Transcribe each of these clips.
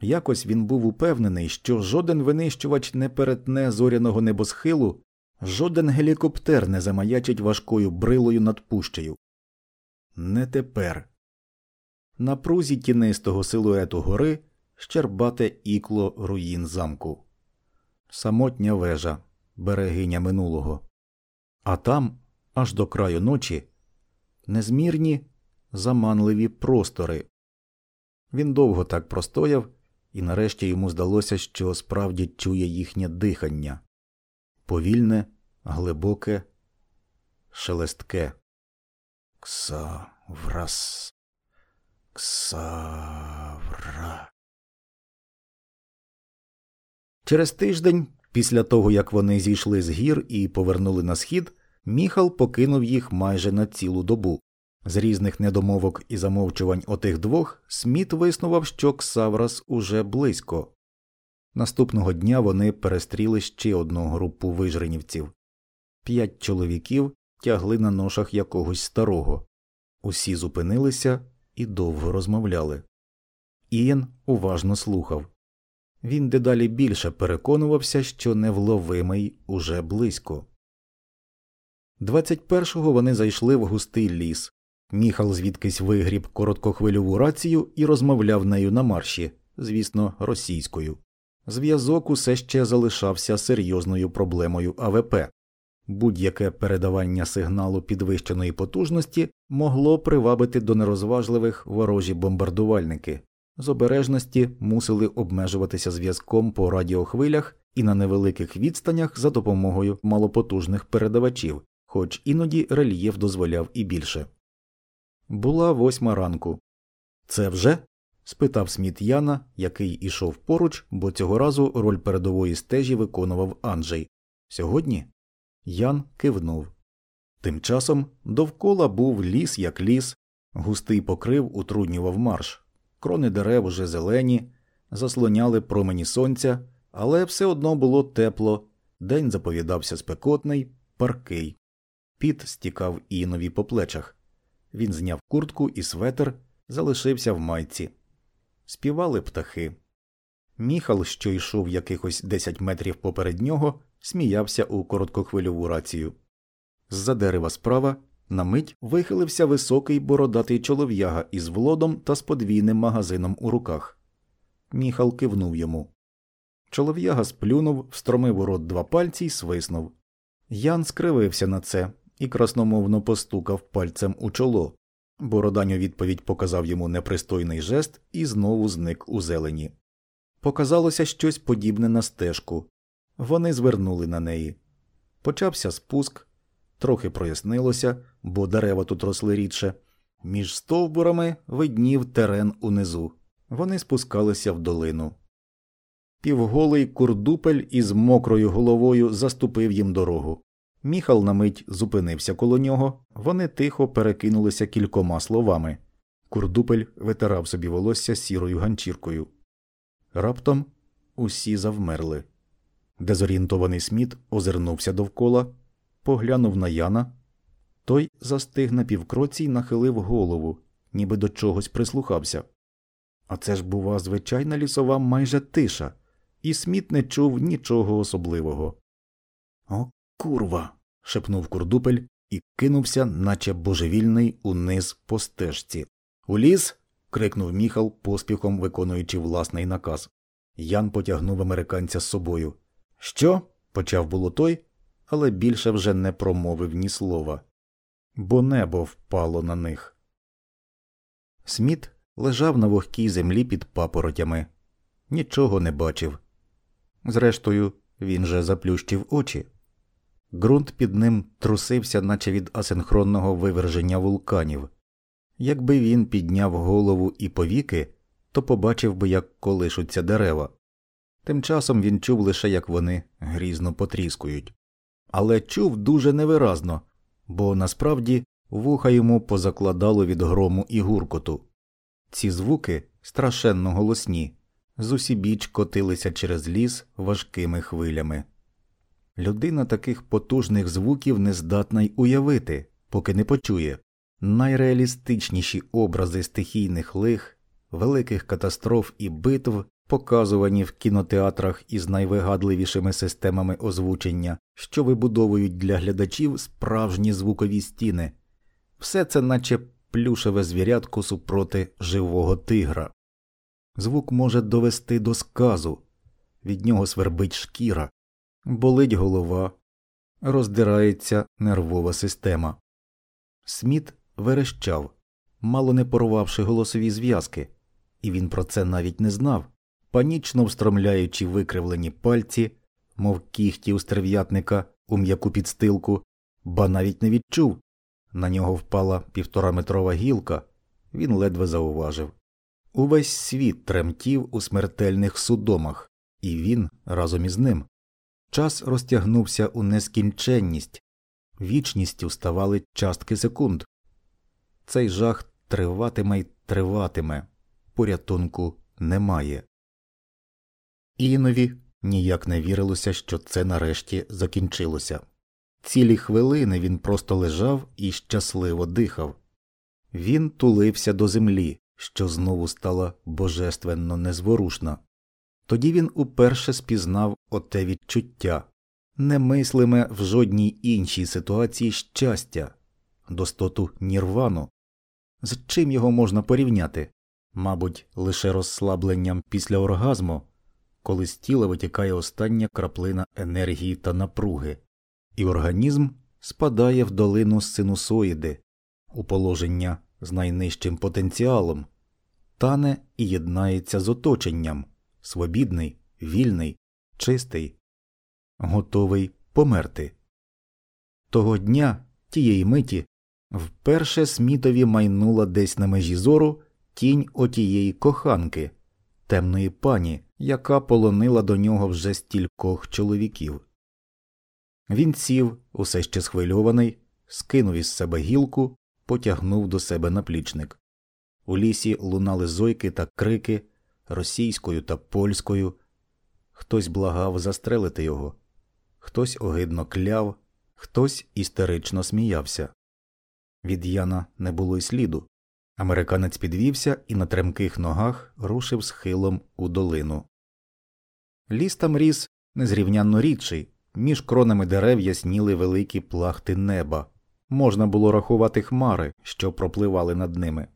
Якось він був упевнений, що жоден винищувач не перетне зоряного небосхилу, жоден гелікоптер не замаячить важкою брилою над пущею. Не тепер. На прузі тінистого силуету гори щербате ікло руїн замку, самотня вежа, берегиня минулого. А там, аж до краю ночі, незмірні, заманливі простори. Він довго так простояв, і нарешті йому здалося, що справді чує їхнє дихання повільне, глибоке, шелестке. Ксаврас. Ксавра. Через тиждень, після того як вони зійшли з гір і повернули на схід, Міхал покинув їх майже на цілу добу. З різних недомовок і замовчувань отих двох Сміт виснував, що Ксаврас уже близько. Наступного дня вони перестріли ще одну групу вижренівців. П'ять чоловіків тягли на ношах якогось старого. Усі зупинилися і довго розмовляли. Ієн уважно слухав. Він дедалі більше переконувався, що невловимий уже близько. 21-го вони зайшли в густий ліс. Міхал звідкись вигріб короткохвильову рацію і розмовляв нею на марші, звісно, російською. Зв'язок усе ще залишався серйозною проблемою АВП. Будь-яке передавання сигналу підвищеної потужності могло привабити до нерозважливих ворожі бомбардувальники, з обережності мусили обмежуватися зв'язком по радіохвилях і на невеликих відстанях за допомогою малопотужних передавачів, хоч іноді рельєф дозволяв і більше. Була восьма ранку. Це вже? спитав Сміт Яна, який ішов поруч, бо цього разу роль передової стежі виконував Анджей. Сьогодні Ян кивнув. Тим часом довкола був ліс як ліс, густий покрив утруднював марш, крони дерев уже зелені, заслоняли промені сонця, але все одно було тепло, день заповідався спекотний, паркий. Піт стікав інові по плечах. Він зняв куртку і светер, залишився в майці. Співали птахи. Міхал, що йшов якихось десять метрів поперед нього, сміявся у короткохвильову рацію. З за дерева справа на мить вихилився високий бородатий чолов'яга із влодом та з подвійним магазином у руках. Міхал кивнув йому. Чолов'яга сплюнув, встромив у рот два пальці й свиснув. Ян скривився на це і красномовно постукав пальцем у чоло. Бородань у відповідь показав йому непристойний жест і знову зник у зелені. Показалося щось подібне на стежку. Вони звернули на неї. Почався спуск, трохи прояснилося, бо дерева тут росли рідше. Між стовбурами виднів терен унизу. Вони спускалися в долину. Півголий курдупель із мокрою головою заступив їм дорогу. Міхал на мить зупинився коло нього, вони тихо перекинулися кількома словами. Курдупель витирав собі волосся сірою ганчіркою. Раптом усі завмерли. Дезорієнтований Сміт озирнувся довкола, поглянув на Яна. Той застиг на півкроці й нахилив голову, ніби до чогось прислухався. А це ж, бува, звичайна лісова майже тиша, і Сміт не чув нічого особливого. Курва. шепнув курдупель і кинувся, наче божевільний, униз по стежці. У ліс. крикнув міхал, поспіхом виконуючи власний наказ. Ян потягнув американця з собою. Що? почав було той, але більше вже не промовив ні слова, бо небо впало на них. Сміт лежав на вогкій землі під папоротями, нічого не бачив. Зрештою, він же заплющив очі. Ґрунт під ним трусився, наче від асинхронного виверження вулканів. Якби він підняв голову і повіки, то побачив би, як колишуться дерева. Тим часом він чув лише, як вони грізно потріскують. Але чув дуже невиразно, бо насправді вуха йому позакладало від грому і гуркоту. Ці звуки страшенно голосні, зусібіч котилися через ліс важкими хвилями. Людина таких потужних звуків не здатна й уявити, поки не почує. Найреалістичніші образи стихійних лих, великих катастроф і битв показувані в кінотеатрах із найвигадливішими системами озвучення, що вибудовують для глядачів справжні звукові стіни, все це наче плюшеве звірятко супроти живого тигра. Звук може довести до сказу, від нього свербить шкіра, болить голова, роздирається нервова система. Сміт верещав, мало не порвавши голосові зв'язки, і він про це навіть не знав, панічно встромляючи викривлені пальці, мов кіхті у стерв'ятника у м'яку підстилку, ба навіть не відчув. На нього впала півтораметрова гілка, він ледве зауважив. Увесь світ тремтів у смертельних судомах, і він разом із ним. Час розтягнувся у нескінченність, вічністю ставали частки секунд. Цей жах триватиме й триватиме, порятунку немає. Інові ніяк не вірилося, що це нарешті закінчилося. Цілі хвилини він просто лежав і щасливо дихав. Він тулився до землі, що знову стала божественно незворушна. Тоді він уперше спізнав оте відчуття, немислиме в жодній іншій ситуації щастя, достоту нірвану. З чим його можна порівняти? Мабуть, лише розслабленням після оргазму, коли з тіла витікає остання краплина енергії та напруги, і організм спадає в долину синусоїди, у положення з найнижчим потенціалом, тане і єднається з оточенням свобідний, вільний, чистий, готовий померти. Того дня, тієї миті, вперше смітові майнула десь на межі зору тінь отієї коханки, темної пані, яка полонила до нього вже стількох чоловіків. Він сів, усе ще схвильований, скинув із себе гілку, потягнув до себе наплічник. У лісі лунали зойки та крики російською та польською. Хтось благав застрелити його, хтось огидно кляв, хтось істерично сміявся. Від Яна не було й сліду. Американець підвівся і на тремких ногах рушив схилом у долину. Ліс там ріс незрівнянно рідший, між кронами дерев ясніли великі плахти неба. Можна було рахувати хмари, що пропливали над ними.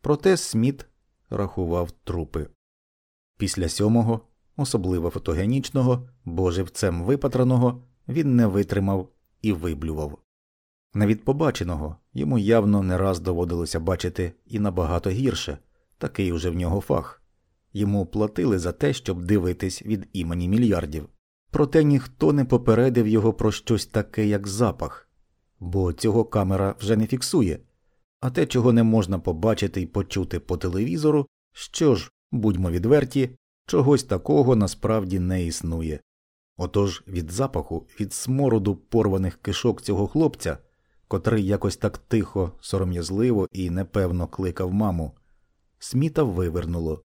Проте Сміт рахував трупи. Після сьомого, особливо фотогенічного, бо живцем випатраного, він не витримав і виблював. На від побаченого йому явно не раз доводилося бачити і набагато гірше такий уже в нього фах. Йому платили за те, щоб дивитись від імені мільярдів. Проте ніхто не попередив його про щось таке, як запах, бо цього камера вже не фіксує, а те, чого не можна побачити і почути по телевізору, що ж, будьмо відверті, чогось такого насправді не існує. Отож від запаху, від смороду порваних кишок цього хлопця, котрий якось так тихо, сором'язливо і непевно кликав маму, сміта вивернуло.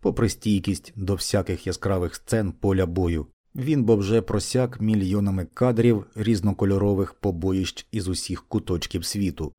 Попри стійкість до всяких яскравих сцен поля бою, він бо вже просяк мільйонами кадрів різнокольорових побоїщ із усіх куточків світу.